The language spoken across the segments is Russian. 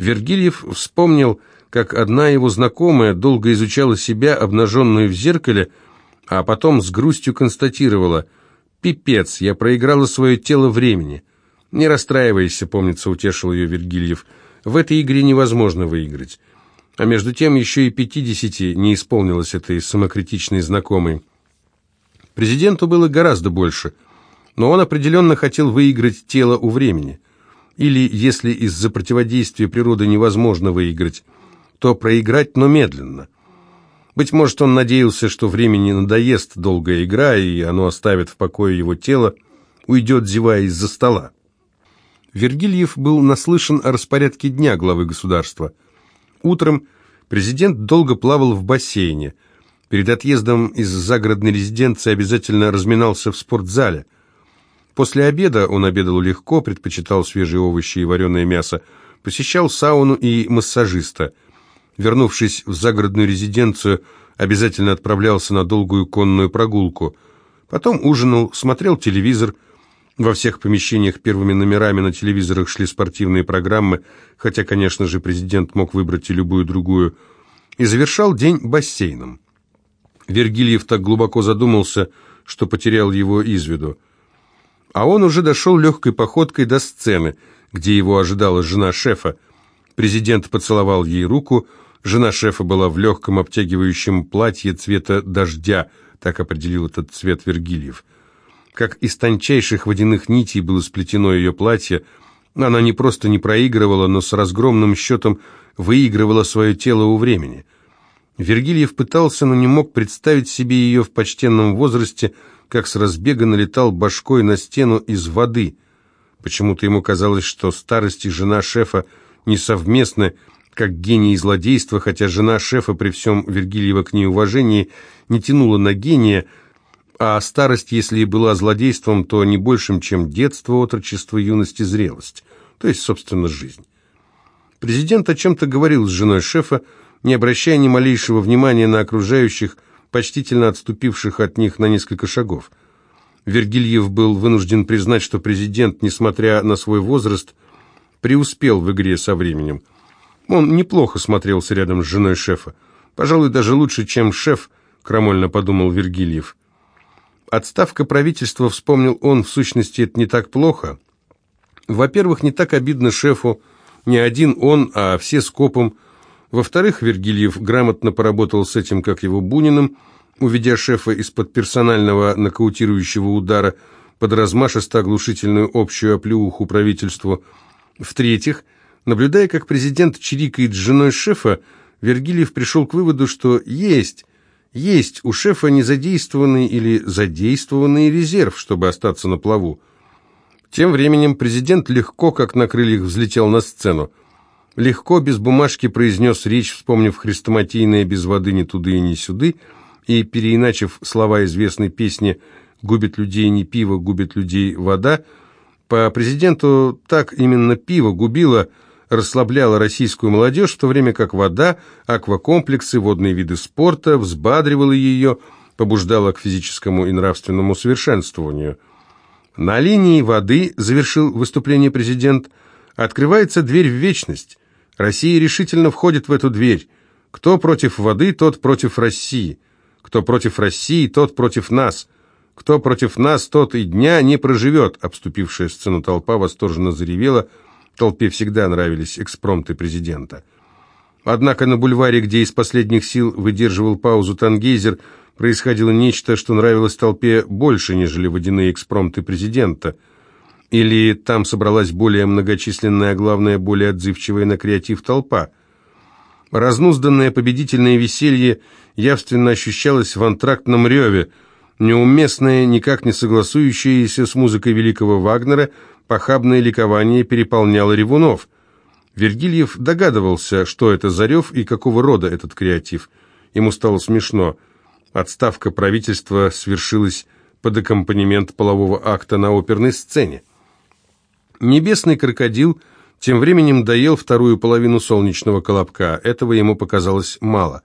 Вергильев вспомнил, как одна его знакомая долго изучала себя, обнаженную в зеркале, а потом с грустью констатировала «Пипец, я проиграла свое тело времени». «Не расстраивайся», — помнится, утешил ее Вергильев. «В этой игре невозможно выиграть». А между тем еще и пятидесяти не исполнилось этой самокритичной знакомой. Президенту было гораздо больше, но он определенно хотел выиграть тело у времени. Или, если из-за противодействия природы невозможно выиграть, то проиграть, но медленно. Быть может, он надеялся, что времени надоест долгая игра, и оно оставит в покое его тело, уйдет, зевая из-за стола. Вергильев был наслышан о распорядке дня главы государства. Утром президент долго плавал в бассейне. Перед отъездом из загородной резиденции обязательно разминался в спортзале. После обеда он обедал легко, предпочитал свежие овощи и вареное мясо, посещал сауну и массажиста. Вернувшись в загородную резиденцию, обязательно отправлялся на долгую конную прогулку. Потом ужинал, смотрел телевизор, во всех помещениях первыми номерами на телевизорах шли спортивные программы, хотя, конечно же, президент мог выбрать и любую другую, и завершал день бассейном. Вергильев так глубоко задумался, что потерял его из виду. А он уже дошел легкой походкой до сцены, где его ожидала жена шефа. Президент поцеловал ей руку, жена шефа была в легком обтягивающем платье цвета дождя, так определил этот цвет Вергильев – как из тончайших водяных нитей было сплетено ее платье. Она не просто не проигрывала, но с разгромным счетом выигрывала свое тело у времени. Вергильев пытался, но не мог представить себе ее в почтенном возрасте, как с разбега налетал башкой на стену из воды. Почему-то ему казалось, что старость и жена шефа не совместны, как гений и злодейство, хотя жена шефа при всем Вергильева к ней уважении не тянула на гения, а старость, если и была злодейством, то не большим, чем детство, отрочество, юность и зрелость, то есть, собственно, жизнь. Президент о чем-то говорил с женой шефа, не обращая ни малейшего внимания на окружающих, почтительно отступивших от них на несколько шагов. Вергильев был вынужден признать, что президент, несмотря на свой возраст, преуспел в игре со временем. Он неплохо смотрелся рядом с женой шефа. Пожалуй, даже лучше, чем шеф, крамольно подумал Вергильев. Отставка правительства, вспомнил он, в сущности, это не так плохо. Во-первых, не так обидно шефу, не один он, а все скопом. Во-вторых, Вергильев грамотно поработал с этим, как его Буниным, уведя шефа из-под персонального нокаутирующего удара под размашисто-оглушительную общую оплеуху правительству. В-третьих, наблюдая, как президент чирикает с женой шефа, Вергильев пришел к выводу, что есть есть у шефа незадействованный или задействованный резерв, чтобы остаться на плаву. Тем временем президент легко, как на крыльях, взлетел на сцену. Легко, без бумажки, произнес речь, вспомнив хрестоматийное «без воды ни туды и ни сюды», и, переиначив слова известной песни «губит людей не пиво, губит людей вода», по президенту так именно пиво губило – расслабляла российскую молодежь, в то время как вода, аквакомплексы, водные виды спорта взбадривала ее, побуждала к физическому и нравственному совершенствованию. На линии воды, завершил выступление президент, открывается дверь в вечность. Россия решительно входит в эту дверь. Кто против воды, тот против России. Кто против России, тот против нас. Кто против нас, тот и дня не проживет. Обступившая сцену толпа восторженно заревела – Толпе всегда нравились экспромты президента. Однако на бульваре, где из последних сил выдерживал паузу Тангейзер, происходило нечто, что нравилось толпе больше, нежели водяные экспромты президента. Или там собралась более многочисленная, а главное, более отзывчивая на креатив толпа. Разнузданное победительное веселье явственно ощущалось в антрактном реве, неуместное, никак не согласующееся с музыкой великого Вагнера – Похабное ликование переполняло ревунов. Вергильев догадывался, что это за рев и какого рода этот креатив. Ему стало смешно. Отставка правительства свершилась под аккомпанемент полового акта на оперной сцене. Небесный крокодил тем временем доел вторую половину солнечного колобка. Этого ему показалось мало.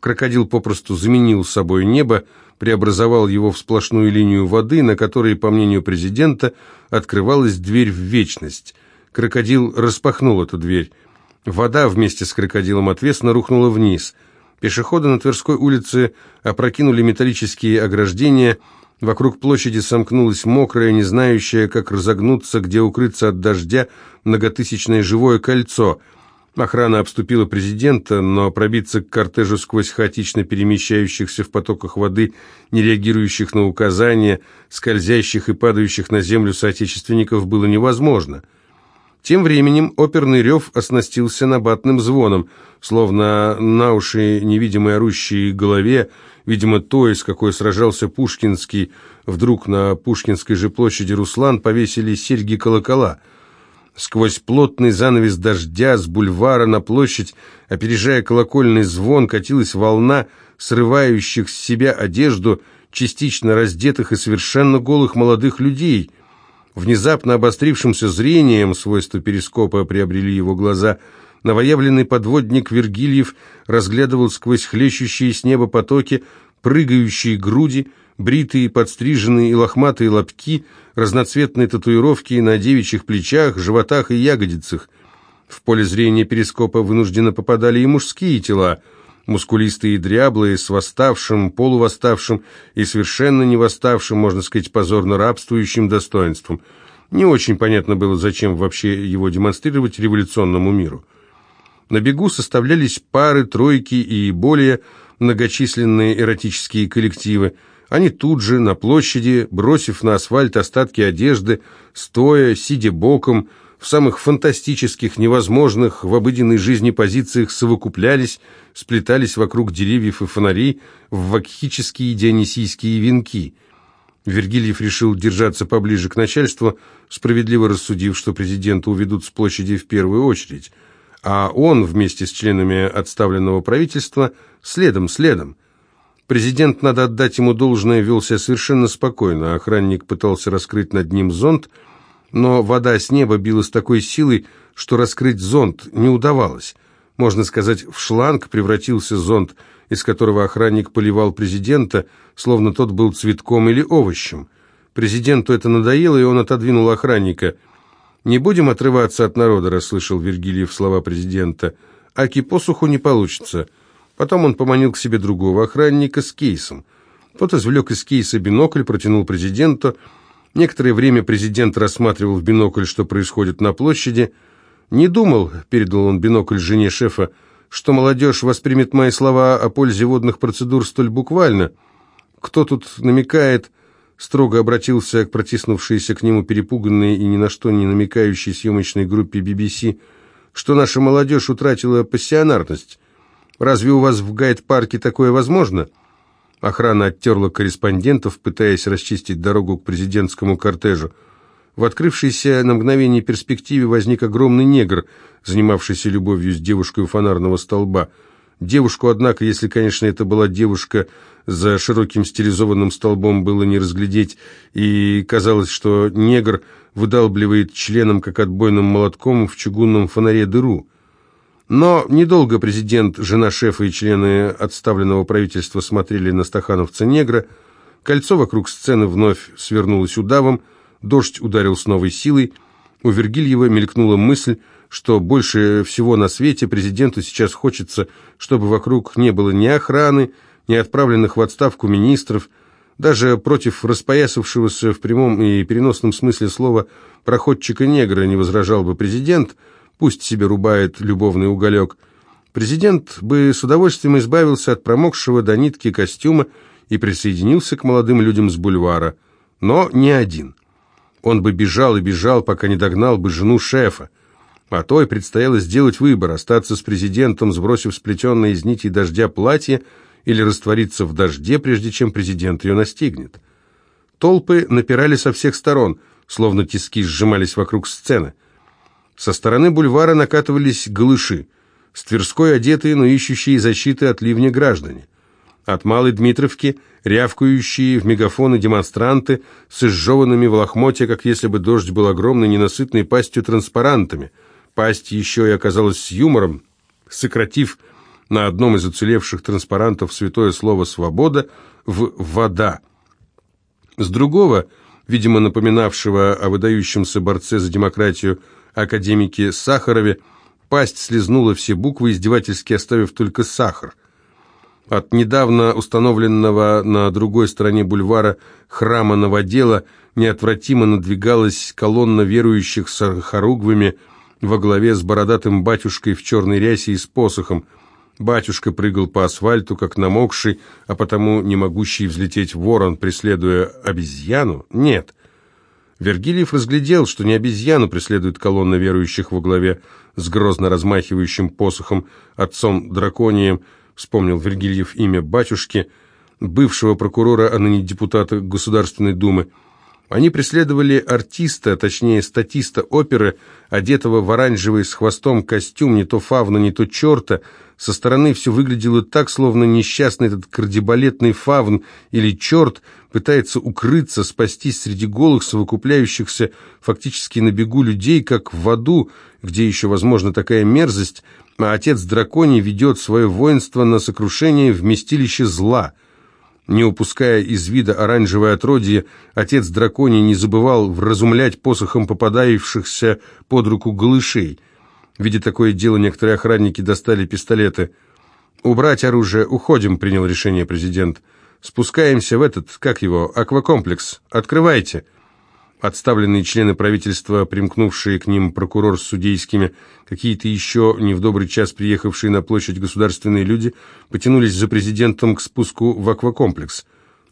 Крокодил попросту заменил собой небо, преобразовал его в сплошную линию воды, на которой, по мнению президента, открывалась дверь в вечность. Крокодил распахнул эту дверь. Вода вместе с крокодилом отвесно рухнула вниз. Пешеходы на Тверской улице опрокинули металлические ограждения. Вокруг площади сомкнулось мокрое, не знающее, как разогнуться, где укрыться от дождя, многотысячное живое кольцо. Охрана обступила президента, но пробиться к кортежу сквозь хаотично перемещающихся в потоках воды, не реагирующих на указания, скользящих и падающих на землю соотечественников было невозможно. Тем временем оперный рев оснастился набатным звоном, словно на уши невидимой орущей голове, видимо, той, с какой сражался Пушкинский, вдруг на Пушкинской же площади Руслан повесили серьги-колокола. Сквозь плотный занавес дождя с бульвара на площадь, опережая колокольный звон, катилась волна срывающих с себя одежду, частично раздетых и совершенно голых молодых людей — Внезапно обострившимся зрением, свойства перископа приобрели его глаза, новоявленный подводник Вергильев разглядывал сквозь хлещущие с неба потоки, прыгающие груди, бритые, подстриженные и лохматые лобки, разноцветные татуировки на девичьих плечах, животах и ягодицах. В поле зрения перископа вынужденно попадали и мужские тела – мускулистые и дряблые, с восставшим, полувосставшим и совершенно не восставшим, можно сказать, позорно рабствующим достоинством. Не очень понятно было, зачем вообще его демонстрировать революционному миру. На бегу составлялись пары, тройки и более многочисленные эротические коллективы. Они тут же, на площади, бросив на асфальт остатки одежды, стоя, сидя боком, в самых фантастических, невозможных в обыденной жизни позициях совокуплялись, сплетались вокруг деревьев и фонарей в вакхические дионисийские венки. Вергильев решил держаться поближе к начальству, справедливо рассудив, что президента уведут с площади в первую очередь, а он вместе с членами отставленного правительства следом-следом. Президент, надо отдать ему должное, вел себя совершенно спокойно, охранник пытался раскрыть над ним зонт, но вода с неба била с такой силой, что раскрыть зонт не удавалось. Можно сказать, в шланг превратился зонт, из которого охранник поливал президента, словно тот был цветком или овощем. Президенту это надоело, и он отодвинул охранника. «Не будем отрываться от народа», — расслышал Вергилиев слова президента. «Аки посуху не получится». Потом он поманил к себе другого охранника с кейсом. Тот извлек из кейса бинокль, протянул президенту, — Некоторое время президент рассматривал в бинокль, что происходит на площади. «Не думал», — передал он бинокль жене шефа, «что молодежь воспримет мои слова о пользе водных процедур столь буквально. Кто тут намекает?» Строго обратился к протиснувшейся к нему перепуганной и ни на что не намекающей съемочной группе BBC, что наша молодежь утратила пассионарность. «Разве у вас в гайд-парке такое возможно?» Охрана оттерла корреспондентов, пытаясь расчистить дорогу к президентскому кортежу. В открывшейся на мгновение перспективе возник огромный негр, занимавшийся любовью с девушкой у фонарного столба. Девушку, однако, если, конечно, это была девушка, за широким стилизованным столбом было не разглядеть, и казалось, что негр выдалбливает членом, как отбойным молотком, в чугунном фонаре дыру. Но недолго президент, жена шефа и члены отставленного правительства смотрели на стахановца-негра. Кольцо вокруг сцены вновь свернулось удавом, дождь ударил с новой силой. У Вергильева мелькнула мысль, что больше всего на свете президенту сейчас хочется, чтобы вокруг не было ни охраны, ни отправленных в отставку министров, даже против распоясавшегося в прямом и переносном смысле слова проходчика-негра не возражал бы президент – Пусть себе рубает любовный уголек. Президент бы с удовольствием избавился от промокшего до нитки костюма и присоединился к молодым людям с бульвара. Но не один. Он бы бежал и бежал, пока не догнал бы жену шефа. А той предстояло сделать выбор, остаться с президентом, сбросив сплетенное из нитей дождя платье, или раствориться в дожде, прежде чем президент ее настигнет. Толпы напирали со всех сторон, словно тиски сжимались вокруг сцены. Со стороны бульвара накатывались голыши, с Тверской одетые, но ищущие защиты от ливня граждане. От Малой Дмитровки рявкающие в мегафоны демонстранты с изжеванными в лохмотья, как если бы дождь был огромной ненасытной пастью транспарантами. Пасть еще и оказалась с юмором, сократив на одном из уцелевших транспарантов святое слово «свобода» в «вода». С другого, видимо, напоминавшего о выдающемся борце за демократию академике Сахарове, Пасть слезнула все буквы, издевательски оставив только сахар. От недавно установленного на другой стороне бульвара храма Новодела неотвратимо надвигалась колонна верующих с хоругвами во главе с бородатым батюшкой в черной рясе и с посохом. Батюшка прыгал по асфальту, как намокший, а потому не могущий взлететь ворон, преследуя обезьяну? Нет. Вергилиев разглядел, что не обезьяну преследует колонна верующих во главе с грозно размахивающим посохом отцом драконием, вспомнил Вергильев имя батюшки, бывшего прокурора, а ныне депутата Государственной Думы. Они преследовали артиста, точнее статиста оперы, одетого в оранжевый с хвостом костюм, не то фавна, не то черта. Со стороны все выглядело так, словно несчастный этот кардебалетный фавн или черт пытается укрыться, спастись среди голых, совокупляющихся фактически на бегу людей, как в аду, где еще возможна такая мерзость, а отец драконий ведет свое воинство на сокрушение вместилище зла – не упуская из вида оранжевое отродье, отец драконий не забывал вразумлять посохом попадающихся под руку голышей. Видя такое дело, некоторые охранники достали пистолеты. «Убрать оружие, уходим», — принял решение президент. «Спускаемся в этот, как его, аквакомплекс. Открывайте». Отставленные члены правительства, примкнувшие к ним прокурор с судейскими, какие-то еще не в добрый час приехавшие на площадь государственные люди, потянулись за президентом к спуску в аквакомплекс.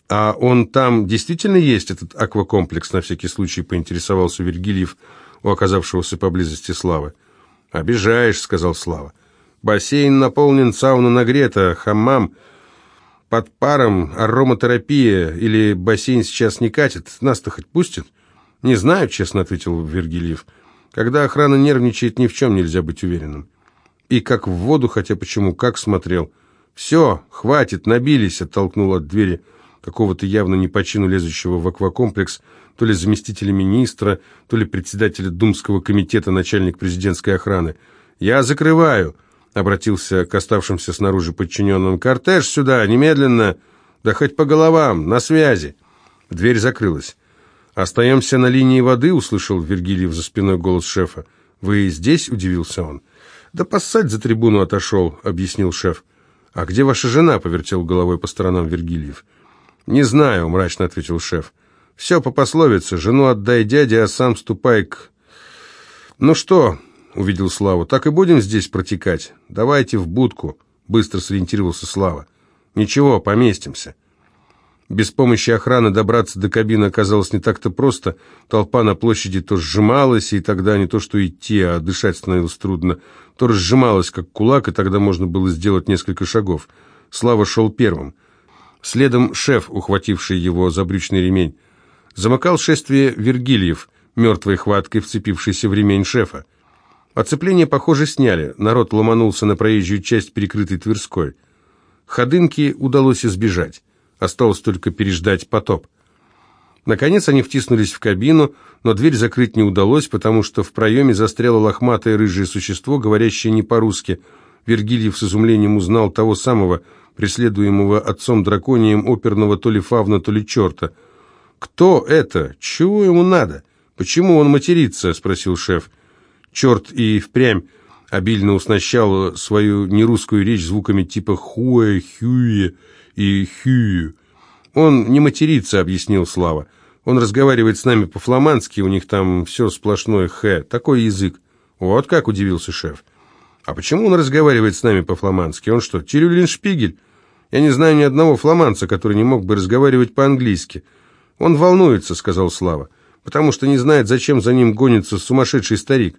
«А он там действительно есть, этот аквакомплекс?» на всякий случай поинтересовался Вергильев у оказавшегося поблизости Славы. «Обижаешь», — сказал Слава. «Бассейн наполнен, сауна нагрета, хаммам под паром, ароматерапия, или бассейн сейчас не катит, нас-то хоть пустят?» «Не знаю», — честно ответил Вергильев. «Когда охрана нервничает, ни в чем нельзя быть уверенным». И как в воду, хотя почему, как смотрел. «Все, хватит, набились», — оттолкнул от двери какого-то явно не по чину лезущего в аквакомплекс, то ли заместителя министра, то ли председателя Думского комитета, начальник президентской охраны. «Я закрываю», — обратился к оставшимся снаружи подчиненным. «Кортеж сюда, немедленно! Да хоть по головам, на связи!» Дверь закрылась. «Остаемся на линии воды», — услышал Вергилиев за спиной голос шефа. «Вы здесь?» — удивился он. «Да поссать за трибуну отошел», — объяснил шеф. «А где ваша жена?» — повертел головой по сторонам Вергильев. «Не знаю», — мрачно ответил шеф. «Все по пословице. Жену отдай дяде, а сам ступай к...» «Ну что?» — увидел Славу. «Так и будем здесь протекать. Давайте в будку», — быстро сориентировался Слава. «Ничего, поместимся». Без помощи охраны добраться до кабины оказалось не так-то просто. Толпа на площади то сжималась, и тогда не то что идти, а дышать становилось трудно, то разжималась, как кулак, и тогда можно было сделать несколько шагов. Слава шел первым. Следом шеф, ухвативший его за брючный ремень. Замыкал шествие Вергильев, мертвой хваткой вцепившийся в ремень шефа. Оцепление, похоже, сняли. Народ ломанулся на проезжую часть, перекрытой Тверской. Ходынки удалось избежать. Осталось только переждать потоп. Наконец они втиснулись в кабину, но дверь закрыть не удалось, потому что в проеме застряло лохматое рыжее существо, говорящее не по-русски. Вергильев с изумлением узнал того самого, преследуемого отцом драконием оперного то ли фавна, то ли черта. «Кто это? Чего ему надо? Почему он матерится?» — спросил шеф. Черт и впрямь обильно уснащал свою нерусскую речь звуками типа «хуэ», «хюе», и «хю». «Он не матерится», — объяснил Слава. «Он разговаривает с нами по-фламандски, у них там все сплошное «х», такой язык». «Вот как», — удивился шеф. «А почему он разговаривает с нами по-фламандски? Он что, Тирюлин-Шпигель? Я не знаю ни одного фламандца, который не мог бы разговаривать по-английски». «Он волнуется», — сказал Слава, «потому что не знает, зачем за ним гонится сумасшедший старик».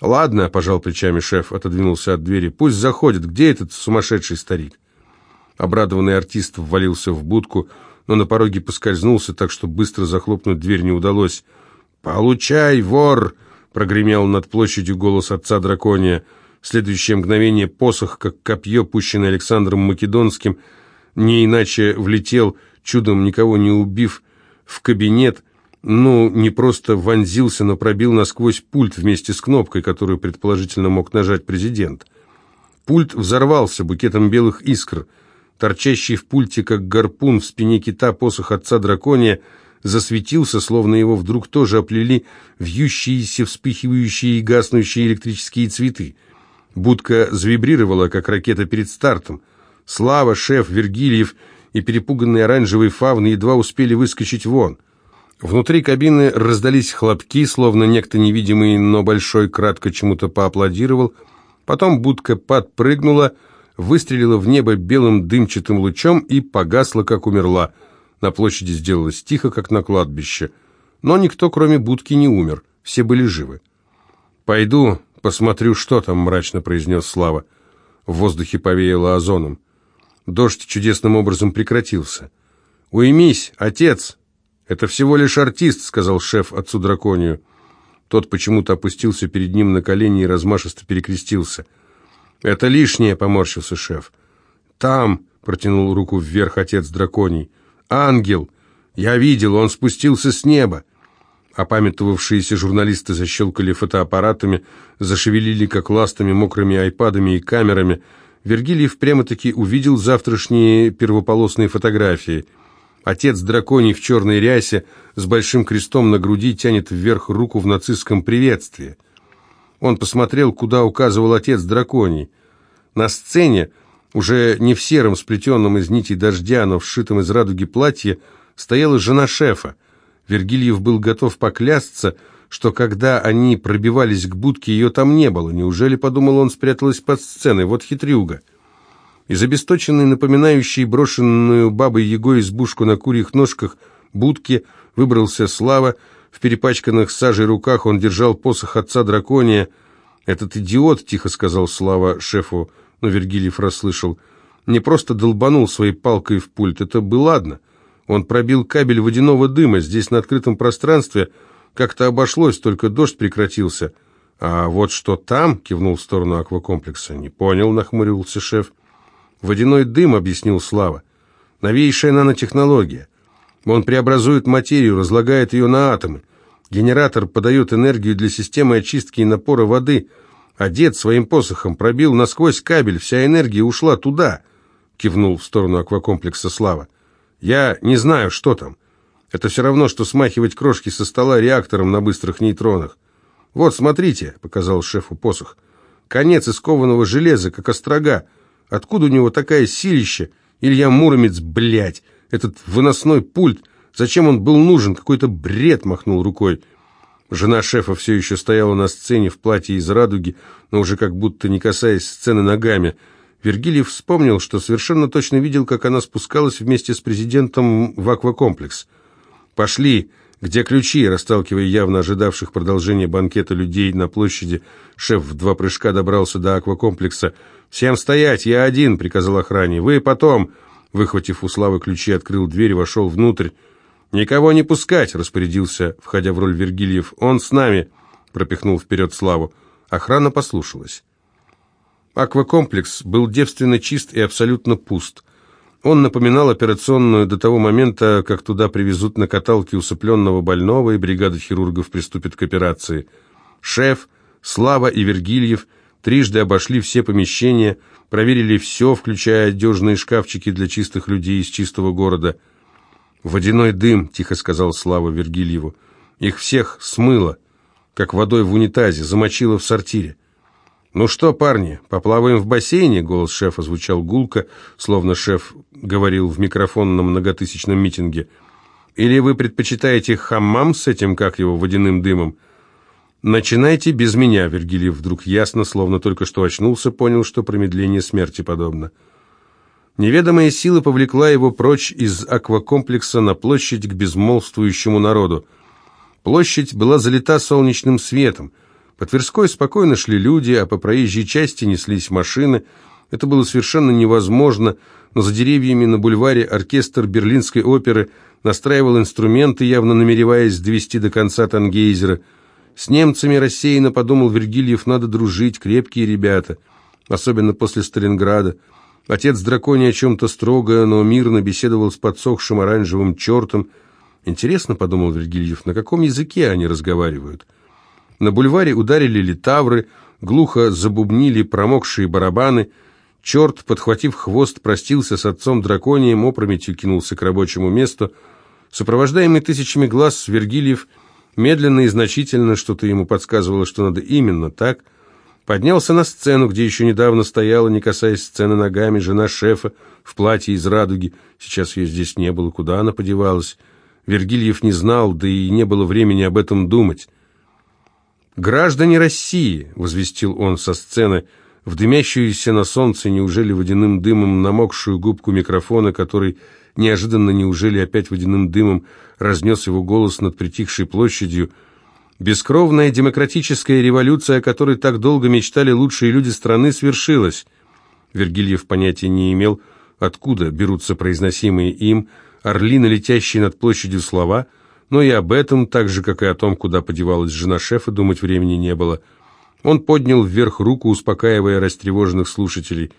«Ладно», — пожал плечами шеф, отодвинулся от двери, «пусть заходит. Где этот сумасшедший старик?» Обрадованный артист ввалился в будку, но на пороге поскользнулся, так что быстро захлопнуть дверь не удалось. «Получай, вор!» — прогремел над площадью голос отца дракония. В следующее мгновение посох, как копье, пущенное Александром Македонским, не иначе влетел, чудом никого не убив, в кабинет, ну, не просто вонзился, но пробил насквозь пульт вместе с кнопкой, которую предположительно мог нажать президент. Пульт взорвался букетом белых искр — торчащий в пульте, как гарпун в спине кита посох отца дракония, засветился, словно его вдруг тоже оплели вьющиеся, вспыхивающие и гаснущие электрические цветы. Будка завибрировала, как ракета перед стартом. Слава, шеф, Вергильев и перепуганные оранжевые фавны едва успели выскочить вон. Внутри кабины раздались хлопки, словно некто невидимый, но большой кратко чему-то поаплодировал. Потом будка подпрыгнула, выстрелила в небо белым дымчатым лучом и погасла, как умерла. На площади сделалось тихо, как на кладбище. Но никто, кроме будки, не умер. Все были живы. «Пойду посмотрю, что там», — мрачно произнес Слава. В воздухе повеяло озоном. Дождь чудесным образом прекратился. «Уймись, отец!» «Это всего лишь артист», — сказал шеф отцу драконию. Тот почему-то опустился перед ним на колени и размашисто перекрестился. «Это лишнее», — поморщился шеф. «Там», — протянул руку вверх отец драконий, — «ангел! Я видел, он спустился с неба». Опамятовавшиеся журналисты защелкали фотоаппаратами, зашевелили как ластами, мокрыми айпадами и камерами. Вергилиев прямо-таки увидел завтрашние первополосные фотографии. Отец драконий в черной рясе с большим крестом на груди тянет вверх руку в нацистском приветствии. Он посмотрел, куда указывал отец драконий. На сцене, уже не в сером, сплетенном из нитей дождя, но вшитом из радуги платье, стояла жена шефа. Вергильев был готов поклясться, что когда они пробивались к будке, ее там не было. Неужели, подумал он, спряталась под сценой? Вот хитрюга. Из обесточенной, напоминающей брошенную бабой Егой избушку на курьих ножках будки выбрался Слава. В перепачканных сажей руках он держал посох отца дракония. «Этот идиот», — тихо сказал Слава шефу, но Вергильев расслышал, не просто долбанул своей палкой в пульт, это бы ладно. Он пробил кабель водяного дыма. Здесь, на открытом пространстве, как-то обошлось, только дождь прекратился. А вот что там, кивнул в сторону аквакомплекса, не понял, нахмурился шеф. Водяной дым, объяснил Слава. Новейшая нанотехнология. Он преобразует материю, разлагает ее на атомы. Генератор подает энергию для системы очистки и напора воды. А дед своим посохом пробил насквозь кабель, вся энергия ушла туда, кивнул в сторону аквакомплекса Слава. Я не знаю, что там. Это все равно, что смахивать крошки со стола реактором на быстрых нейтронах. «Вот, смотрите», — показал шефу посох. «Конец из кованого железа, как острога. Откуда у него такая силища? Илья Муромец, блядь! Этот выносной пульт! Зачем он был нужен? Какой-то бред!» — махнул рукой. Жена шефа все еще стояла на сцене в платье из радуги, но уже как будто не касаясь сцены ногами — Вергилиев вспомнил, что совершенно точно видел, как она спускалась вместе с президентом в аквакомплекс. «Пошли! Где ключи?» Расталкивая явно ожидавших продолжения банкета людей на площади, шеф в два прыжка добрался до аквакомплекса. «Всем стоять! Я один!» — приказал охране. «Вы потом!» Выхватив у Славы ключи, открыл дверь и вошел внутрь. «Никого не пускать!» — распорядился, входя в роль Вергильев. «Он с нами!» — пропихнул вперед Славу. Охрана послушалась. Аквакомплекс был девственно чист и абсолютно пуст. Он напоминал операционную до того момента, как туда привезут на каталке усыпленного больного, и бригада хирургов приступит к операции. Шеф, Слава и Вергильев трижды обошли все помещения, проверили все, включая одежные шкафчики для чистых людей из чистого города. «Водяной дым», — тихо сказал Слава Вергильеву. «Их всех смыло, как водой в унитазе, замочило в сортире. «Ну что, парни, поплаваем в бассейне?» Голос шефа звучал гулко, словно шеф говорил в микрофон на многотысячном митинге. «Или вы предпочитаете хаммам с этим, как его, водяным дымом?» «Начинайте без меня», — Вергилиев вдруг ясно, словно только что очнулся, понял, что промедление смерти подобно. Неведомая сила повлекла его прочь из аквакомплекса на площадь к безмолвствующему народу. Площадь была залита солнечным светом — по Тверской спокойно шли люди, а по проезжей части неслись машины. Это было совершенно невозможно, но за деревьями на бульваре оркестр Берлинской оперы настраивал инструменты, явно намереваясь довести до конца Тангейзера. С немцами рассеянно подумал Вергильев, надо дружить, крепкие ребята, особенно после Сталинграда. Отец драконий о чем-то строго, но мирно беседовал с подсохшим оранжевым чертом. Интересно, подумал Вергильев, на каком языке они разговаривают? На бульваре ударили литавры, глухо забубнили промокшие барабаны. Черт, подхватив хвост, простился с отцом драконием, опрометью кинулся к рабочему месту. Сопровождаемый тысячами глаз Вергильев медленно и значительно, что-то ему подсказывало, что надо именно так, Поднялся на сцену, где еще недавно стояла, не касаясь сцены ногами, жена шефа в платье из радуги. Сейчас ее здесь не было, куда она подевалась? Вергильев не знал, да и не было времени об этом думать. «Граждане России!» — возвестил он со сцены, в дымящуюся на солнце, неужели водяным дымом, намокшую губку микрофона, который неожиданно, неужели опять водяным дымом, разнес его голос над притихшей площадью — Бескровная демократическая революция, о которой так долго мечтали лучшие люди страны, свершилась. Вергильев понятия не имел, откуда берутся произносимые им, орлины, летящие над площадью слова, но и об этом, так же, как и о том, куда подевалась жена шефа, думать времени не было. Он поднял вверх руку, успокаивая растревоженных слушателей.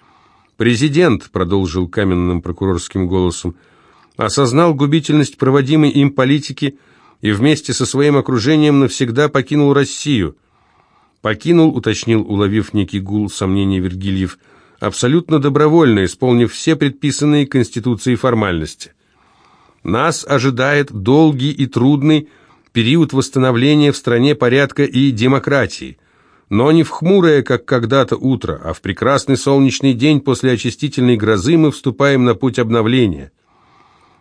«Президент», — продолжил каменным прокурорским голосом, — «осознал губительность проводимой им политики — и вместе со своим окружением навсегда покинул Россию. Покинул, уточнил, уловив некий гул сомнений Вергильев, абсолютно добровольно, исполнив все предписанные Конституцией формальности. Нас ожидает долгий и трудный период восстановления в стране порядка и демократии, но не в хмурое, как когда-то утро, а в прекрасный солнечный день после очистительной грозы мы вступаем на путь обновления.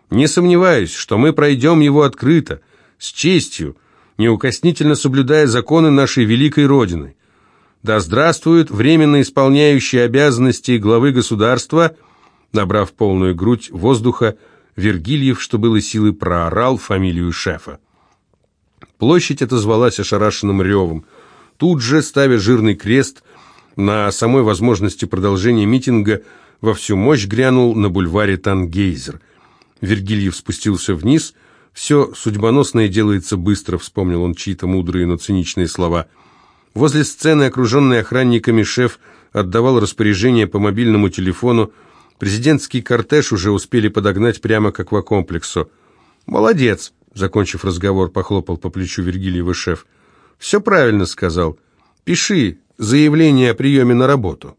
Не сомневаюсь, что мы пройдем его открыто – с честью, неукоснительно соблюдая законы нашей великой Родины. Да здравствует временно исполняющий обязанности главы государства, набрав полную грудь воздуха, Вергильев, что было силы, проорал фамилию шефа. Площадь отозвалась ошарашенным ревом. Тут же, ставя жирный крест на самой возможности продолжения митинга, во всю мощь грянул на бульваре Тангейзер. Вергильев спустился вниз – «Все судьбоносное делается быстро», — вспомнил он чьи-то мудрые, но циничные слова. Возле сцены, окруженный охранниками, шеф отдавал распоряжение по мобильному телефону. Президентский кортеж уже успели подогнать прямо к аквакомплексу. «Молодец», — закончив разговор, похлопал по плечу Вергильева шеф. «Все правильно сказал. Пиши заявление о приеме на работу».